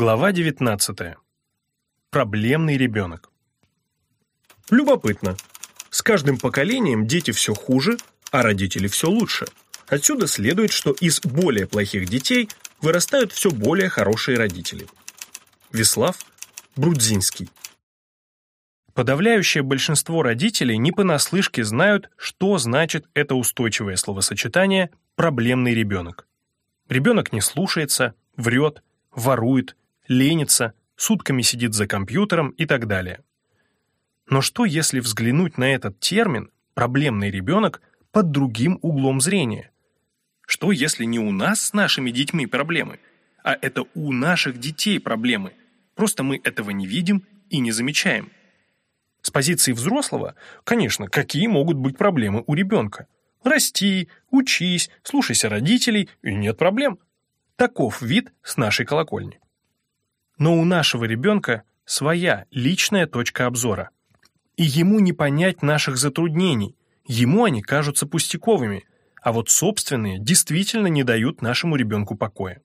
Глава 19. Проблемный ребенок. Любопытно. С каждым поколением дети все хуже, а родители все лучше. Отсюда следует, что из более плохих детей вырастают все более хорошие родители. Веслав Брудзинский. Подавляющее большинство родителей не понаслышке знают, что значит это устойчивое словосочетание «проблемный ребенок». Ребенок не слушается, врет, ворует, ленится, сутками сидит за компьютером и так далее. Но что, если взглянуть на этот термин «проблемный ребенок» под другим углом зрения? Что, если не у нас с нашими детьми проблемы, а это у наших детей проблемы? Просто мы этого не видим и не замечаем. С позиции взрослого, конечно, какие могут быть проблемы у ребенка? Расти, учись, слушайся родителей, и нет проблем. Таков вид с нашей колокольни. Но у нашего ребенка своя личная точка обзора. И ему не понять наших затруднений, ему они кажутся пустяковыми, а вот собственные действительно не дают нашему ребенку покоя.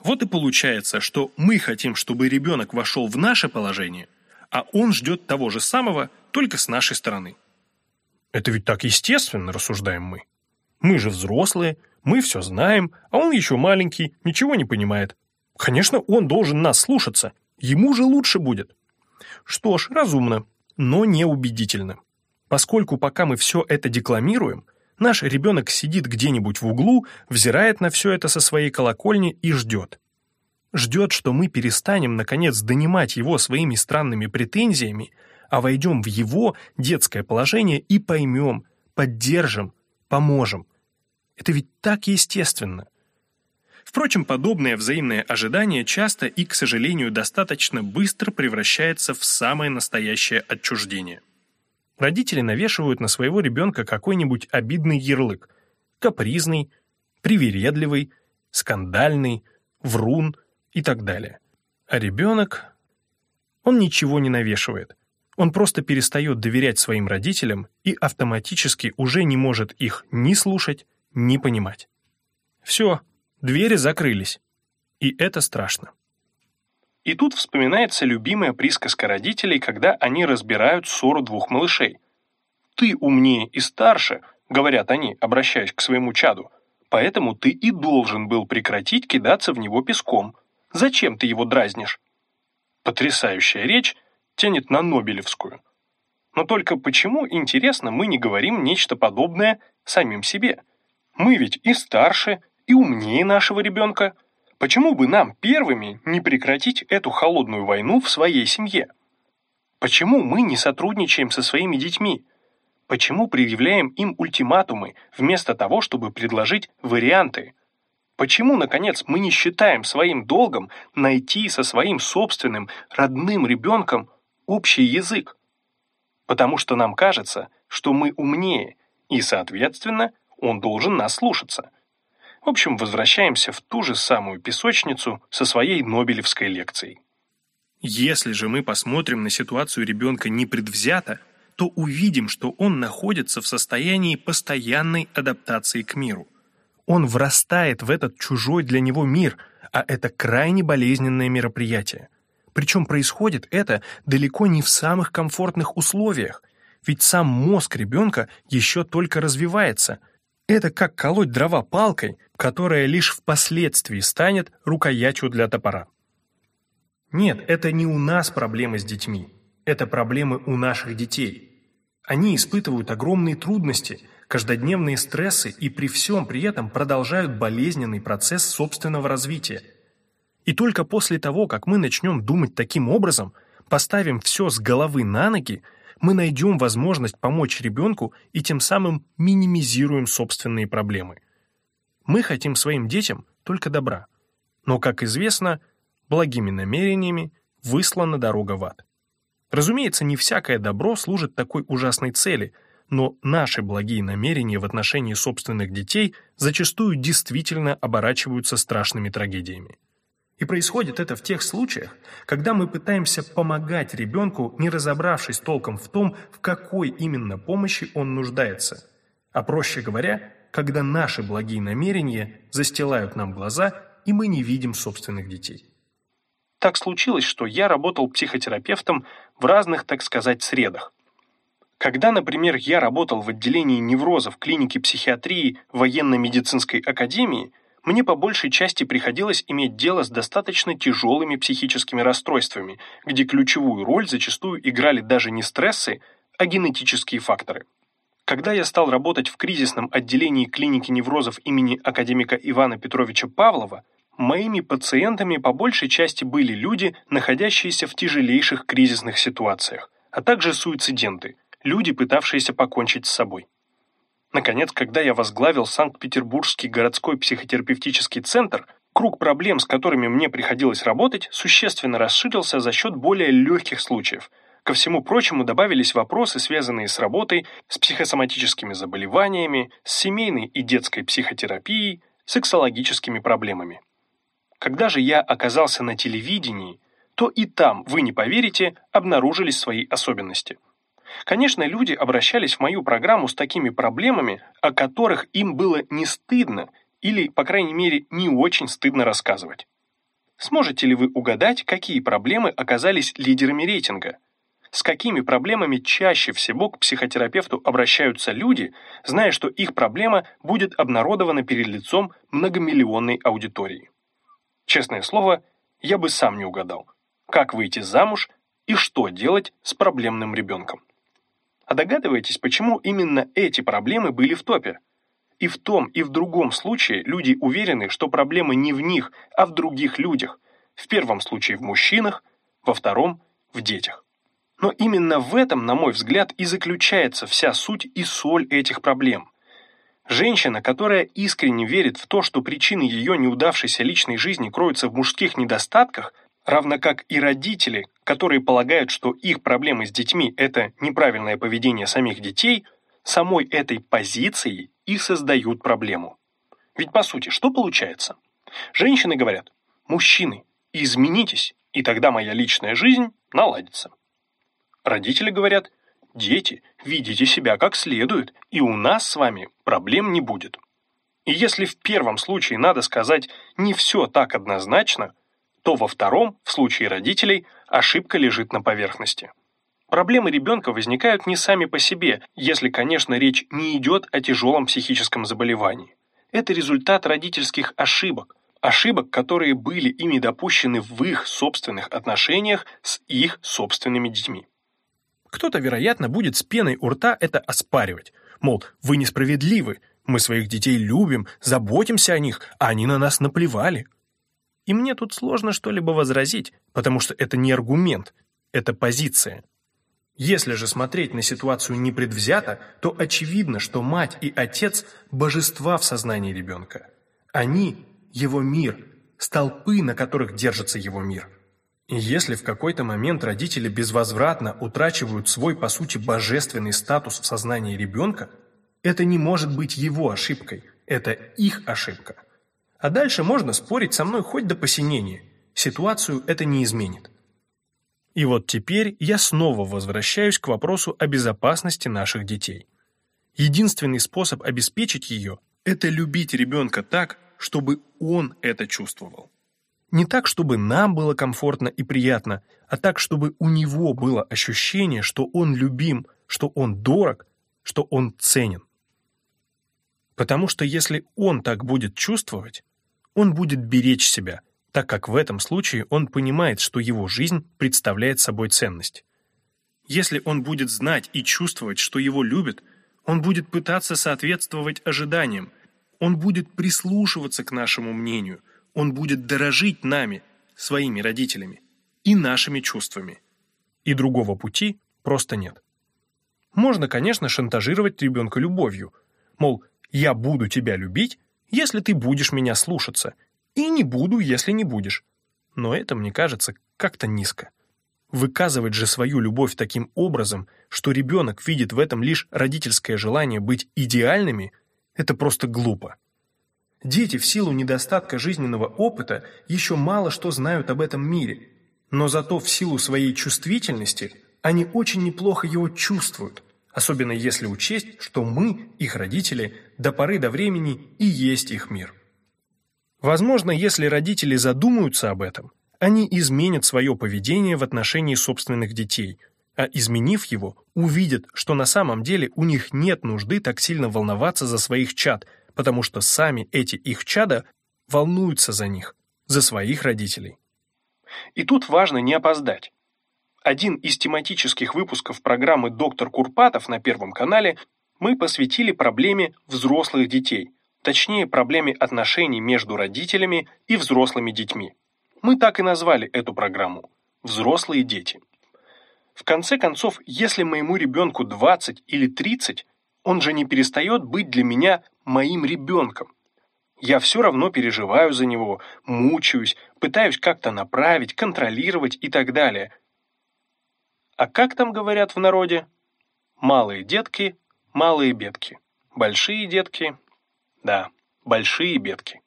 Вот и получается, что мы хотим, чтобы ребенок вошел в наше положение, а он ждет того же самого, только с нашей стороны. Это ведь так естественно, рассуждаем мы. Мы же взрослые, мы все знаем, а он еще маленький, ничего не понимает. Конечно, он должен нас слушаться, ему же лучше будет. Что ж, разумно, но не убедительно. Поскольку пока мы все это декламируем, наш ребенок сидит где-нибудь в углу, взирает на все это со своей колокольни и ждет. Ждет, что мы перестанем, наконец, донимать его своими странными претензиями, а войдем в его детское положение и поймем, поддержим, поможем – это ведь так естественно. Впрочем, подобное взаимное ожидание часто и, к сожалению, достаточно быстро превращается в самое настоящее отчуждение. Родители навешивают на своего ребенка какой-нибудь обидный ярлык – капризный, привередливый, скандальный, врун и так далее. А ребенок, он ничего не навешивает. Он просто перестает доверять своим родителям и автоматически уже не может их ни слушать, не понимать. Все, двери закрылись. И это страшно. И тут вспоминается любимая присказка родителей, когда они разбирают ссору двух малышей. «Ты умнее и старше», — говорят они, обращаясь к своему чаду, «поэтому ты и должен был прекратить кидаться в него песком. Зачем ты его дразнишь?» Потрясающая речь тянет на Нобелевскую. Но только почему, интересно, мы не говорим нечто подобное самим себе? Мы ведь и старше, и умнее нашего ребенка. Почему бы нам первыми не прекратить эту холодную войну в своей семье? Почему мы не сотрудничаем со своими детьми? Почему предъявляем им ультиматумы, вместо того, чтобы предложить варианты? Почему, наконец, мы не считаем своим долгом найти со своим собственным родным ребенком общий язык? Потому что нам кажется, что мы умнее, и, соответственно, он должен нас слушаться. В общем, возвращаемся в ту же самую песочницу со своей Нобелевской лекцией. Если же мы посмотрим на ситуацию ребенка непредвзято, то увидим, что он находится в состоянии постоянной адаптации к миру. Он врастает в этот чужой для него мир, а это крайне болезненное мероприятие. Причем происходит это далеко не в самых комфортных условиях, ведь сам мозг ребенка еще только развивается – это как колоть дрова палкой, которая лишь впоследствии станет рукоятью для топора. Нет, это не у нас проблемы с детьми. Это проблемы у наших детей. Они испытывают огромные трудности, каждодневные стрессы и при всем при этом продолжают болезненный процесс собственного развития. И только после того, как мы начнем думать таким образом, поставим все с головы на ноги, мы найдем возможность помочь ребенку и тем самым минимизируем собственные проблемы. Мы хотим своим детям только добра. Но, как известно, благими намерениями выслана дорога в ад. Разумеется, не всякое добро служит такой ужасной цели, но наши благие намерения в отношении собственных детей зачастую действительно оборачиваются страшными трагедиями. И происходит это в тех случаях, когда мы пытаемся помогать ребенку, не разобравшись толком в том, в какой именно помощи он нуждается. А проще говоря, когда наши благие намерения застилают нам глаза, и мы не видим собственных детей. Так случилось, что я работал психотерапевтом в разных, так сказать, средах. Когда, например, я работал в отделении неврозов клиники психиатрии военно-медицинской академии, мне по большей части приходилось иметь дело с достаточно тяжелыми психическими расстройствами, где ключевую роль зачастую играли даже не стрессы, а генетические факторы. Когда я стал работать в кризисном отделении клиники неврозов имени академика Ивана Петровича Павлова, моими пациентами по большей части были люди, находящиеся в тяжелейших кризисных ситуациях, а также суициденты – люди, пытавшиеся покончить с собой. Наконец, когда я возглавил Санкт-Петербургский городской психотерапевтический центр, круг проблем, с которыми мне приходилось работать, существенно расширился за счет более легких случаев. Ко всему прочему добавились вопросы, связанные с работой, с психосоматическими заболеваниями, с семейной и детской психотерапией, сексологическими проблемами. Когда же я оказался на телевидении, то и там, вы не поверите, обнаружились свои особенности – Конечно, люди обращались в мою программу с такими проблемами, о которых им было не стыдно или, по крайней мере, не очень стыдно рассказывать. Сможете ли вы угадать, какие проблемы оказались лидерами рейтинга? С какими проблемами чаще всего к психотерапевту обращаются люди, зная, что их проблема будет обнародована перед лицом многомиллионной аудитории? Честное слово, я бы сам не угадал, как выйти замуж и что делать с проблемным ребенком. А догадываетесь, почему именно эти проблемы были в топе? И в том, и в другом случае люди уверены, что проблема не в них, а в других людях. В первом случае в мужчинах, во втором – в детях. Но именно в этом, на мой взгляд, и заключается вся суть и соль этих проблем. Женщина, которая искренне верит в то, что причины ее неудавшейся личной жизни кроются в мужских недостатках – равно как и родители, которые полагают, что их проблемы с детьми – это неправильное поведение самих детей, самой этой позицией и создают проблему. Ведь по сути, что получается? Женщины говорят, мужчины, изменитесь, и тогда моя личная жизнь наладится. Родители говорят, дети, ведите себя как следует, и у нас с вами проблем не будет. И если в первом случае надо сказать не все так однозначно, то во втором, в случае родителей, ошибка лежит на поверхности. Проблемы ребенка возникают не сами по себе, если, конечно, речь не идет о тяжелом психическом заболевании. Это результат родительских ошибок, ошибок, которые были ими допущены в их собственных отношениях с их собственными детьми. Кто-то, вероятно, будет с пеной у рта это оспаривать. Мол, вы несправедливы, мы своих детей любим, заботимся о них, а они на нас наплевали. И мне тут сложно что-либо возразить, потому что это не аргумент, это позиция. Если же смотреть на ситуацию непредвзято, то очевидно, что мать и отец – божества в сознании ребенка. Они – его мир, столпы, на которых держится его мир. И если в какой-то момент родители безвозвратно утрачивают свой, по сути, божественный статус в сознании ребенка, это не может быть его ошибкой, это их ошибка – а дальше можно спорить со мной хоть до посинения. Ситуацию это не изменит. И вот теперь я снова возвращаюсь к вопросу о безопасности наших детей. Единственный способ обеспечить ее – это любить ребенка так, чтобы он это чувствовал. Не так, чтобы нам было комфортно и приятно, а так, чтобы у него было ощущение, что он любим, что он дорог, что он ценен. Потому что если он так будет чувствовать, он будет беречь себя, так как в этом случае он понимает, что его жизнь представляет собой ценность. Если он будет знать и чувствовать, что его любят, он будет пытаться соответствовать ожиданиям, он будет прислушиваться к нашему мнению, он будет дорожить нами, своими родителями, и нашими чувствами. И другого пути просто нет. Можно, конечно, шантажировать ребенка любовью, мол, я буду тебя любить, если ты будешь меня слушаться, и не буду, если не будешь. Но это, мне кажется, как-то низко. Выказывать же свою любовь таким образом, что ребенок видит в этом лишь родительское желание быть идеальными, это просто глупо. Дети в силу недостатка жизненного опыта еще мало что знают об этом мире, но зато в силу своей чувствительности они очень неплохо его чувствуют, особенно если учесть, что мы, их родители, до поры до времени и есть их мир. Возможно, если родители задумаются об этом, они изменят свое поведение в отношении собственных детей, а изменив его, увидят, что на самом деле у них нет нужды так сильно волноваться за своих чад, потому что сами эти их чада волнуются за них, за своих родителей. И тут важно не опоздать. Один из тематических выпусков программы «Доктор Курпатов» на Первом канале мы посвятили проблеме взрослых детей, точнее проблеме отношений между родителями и взрослыми детьми. Мы так и назвали эту программу «Взрослые дети». В конце концов, если моему ребенку 20 или 30, он же не перестает быть для меня моим ребенком. Я все равно переживаю за него, мучаюсь, пытаюсь как-то направить, контролировать и так далее. А как там говорят в народе? Малые детки, малые бедки. Большие детки, да, большие бедки.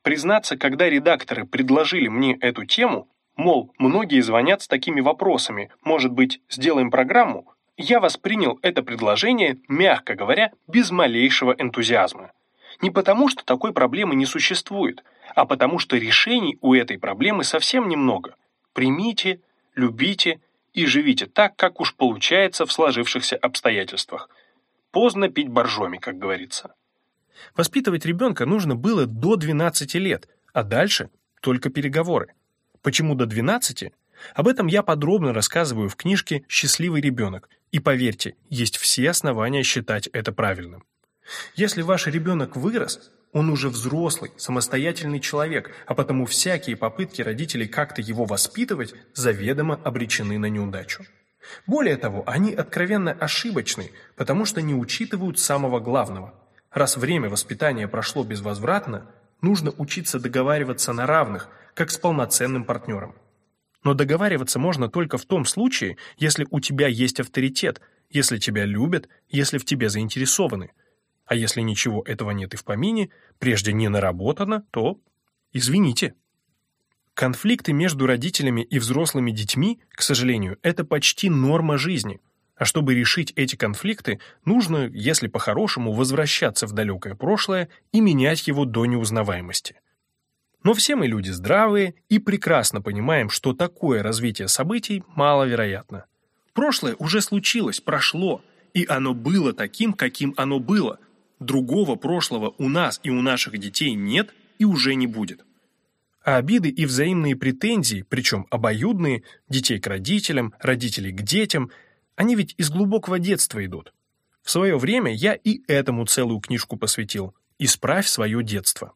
Признаться, когда редакторы предложили мне эту тему, мол, многие звонят с такими вопросами, может быть, сделаем программу, я воспринял это предложение, мягко говоря, без малейшего энтузиазма. Не потому, что такой проблемы не существует, а потому, что решений у этой проблемы совсем немного. Примите, любите и живите так, как уж получается в сложившихся обстоятельствах. Поздно пить боржоми, как говорится. Воспитывать ребенка нужно было до 12 лет, а дальше только переговоры. Почему до 12? Об этом я подробно рассказываю в книжке «Счастливый ребенок», и поверьте, есть все основания считать это правильным. Если ваш ребенок вырос, он уже взрослый, самостоятельный человек, а потому всякие попытки родителей как-то его воспитывать заведомо обречены на неудачу. Более того, они откровенно ошибочны, потому что не учитывают самого главного – Раз время воспитания прошло безвозвратно, нужно учиться договариваться на равных, как с полноценным партнером. Но договариваться можно только в том случае, если у тебя есть авторитет, если тебя любят, если в тебе заинтересованы. А если ничего этого нет и в помине, прежде не наработано, то извините. Конфликты между родителями и взрослыми детьми, к сожалению, это почти норма жизни – а чтобы решить эти конфликты, нужно, если по-хорошему, возвращаться в далекое прошлое и менять его до неузнаваемости. Но все мы люди здравые и прекрасно понимаем, что такое развитие событий маловероятно. Прошлое уже случилось, прошло, и оно было таким, каким оно было. Другого прошлого у нас и у наших детей нет и уже не будет. А обиды и взаимные претензии, причем обоюдные, детей к родителям, родителей к детям – они ведь из глубокого детства идут. В свое время я и этому целую книжку посвятил «Исправь свое детство».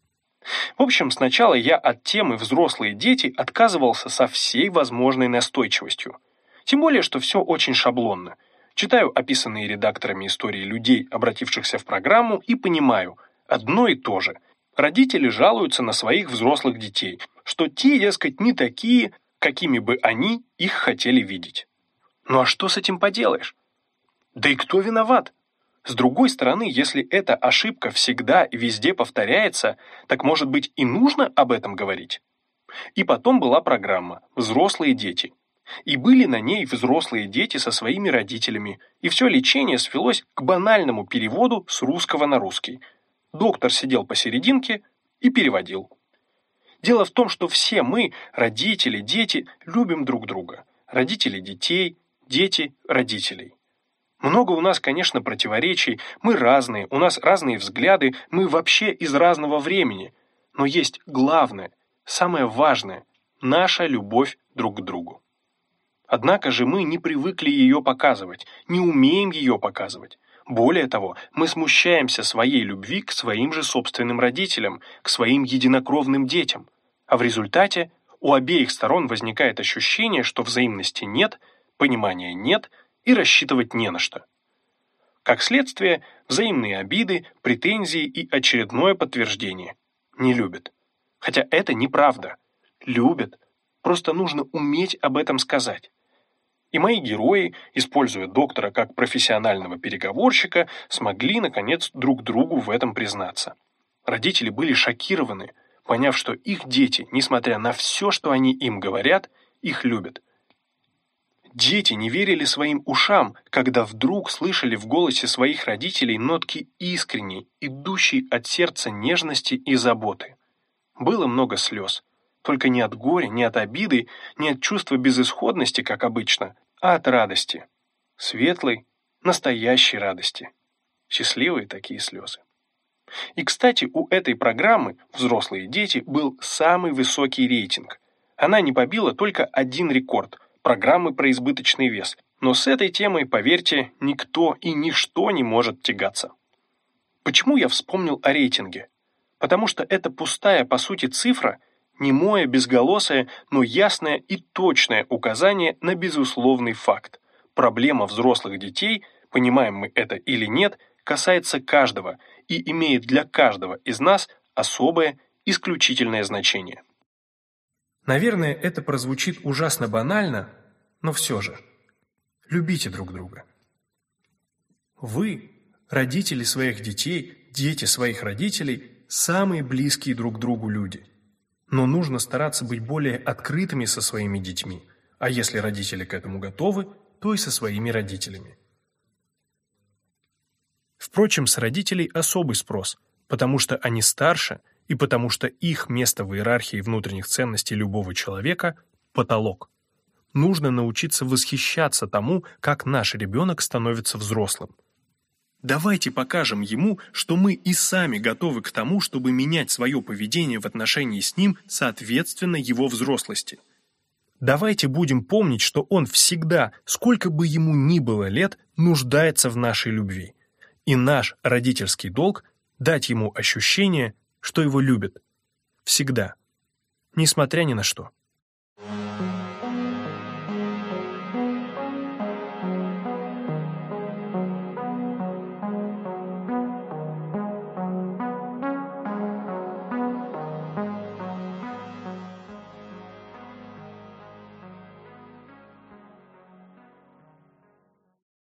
В общем, сначала я от темы «взрослые дети» отказывался со всей возможной настойчивостью. Тем более, что все очень шаблонно. Читаю описанные редакторами истории людей, обратившихся в программу, и понимаю, одно и то же. Родители жалуются на своих взрослых детей, что те, дескать, не такие, какими бы они их хотели видеть. Ну а что с этим поделаешь? Да и кто виноват? С другой стороны, если эта ошибка всегда и везде повторяется, так может быть и нужно об этом говорить? И потом была программа «Взрослые дети». И были на ней взрослые дети со своими родителями, и все лечение свелось к банальному переводу с русского на русский. Доктор сидел посерединке и переводил. Дело в том, что все мы, родители, дети, любим друг друга. Родители детей, дети родителей. Много у нас, конечно, противоречий, мы разные, у нас разные взгляды, мы вообще из разного времени. Но есть главное, самое важное – наша любовь друг к другу. Однако же мы не привыкли ее показывать, не умеем ее показывать. Более того, мы смущаемся своей любви к своим же собственным родителям, к своим единокровным детям. А в результате у обеих сторон возникает ощущение, что взаимности нет – понимания нет и рассчитывать не на что. Как следствие, взаимные обиды, претензии и очередное подтверждение. Не любят. Хотя это неправда. Любят. Просто нужно уметь об этом сказать. И мои герои, используя доктора как профессионального переговорщика, смогли, наконец, друг другу в этом признаться. Родители были шокированы, поняв, что их дети, несмотря на все, что они им говорят, их любят – Дети не верили своим ушам, когда вдруг слышали в голосе своих родителей нотки искренней, идущей от сердца нежности и заботы. Было много слез. Только не от горя, не от обиды, не от чувства безысходности, как обычно, а от радости. Светлой, настоящей радости. Счастливые такие слезы. И, кстати, у этой программы «Взрослые дети» был самый высокий рейтинг. Она не побила только один рекорд – программы про избыточный вес. Но с этой темой, поверьте, никто и ничто не может тягаться. Почему я вспомнил о рейтинге? Потому что это пустая, по сути, цифра, немое, безголосое, но ясное и точное указание на безусловный факт. Проблема взрослых детей, понимаем мы это или нет, касается каждого и имеет для каждого из нас особое, исключительное значение. Наверное, это прозвучит ужасно банально, но все же. Любите друг друга. Вы, родители своих детей, дети своих родителей, самые близкие друг другу люди. Но нужно стараться быть более открытыми со своими детьми, а если родители к этому готовы, то и со своими родителями. Впрочем, с родителей особый спрос, потому что они старше и потому что их место в иерархии внутренних ценностей любого человека – потолок. Нужно научиться восхищаться тому, как наш ребенок становится взрослым. Давайте покажем ему, что мы и сами готовы к тому, чтобы менять свое поведение в отношении с ним соответственно его взрослости. Давайте будем помнить, что он всегда, сколько бы ему ни было лет, нуждается в нашей любви. И наш родительский долг – дать ему ощущение, что его любят. Всегда. Несмотря ни на что.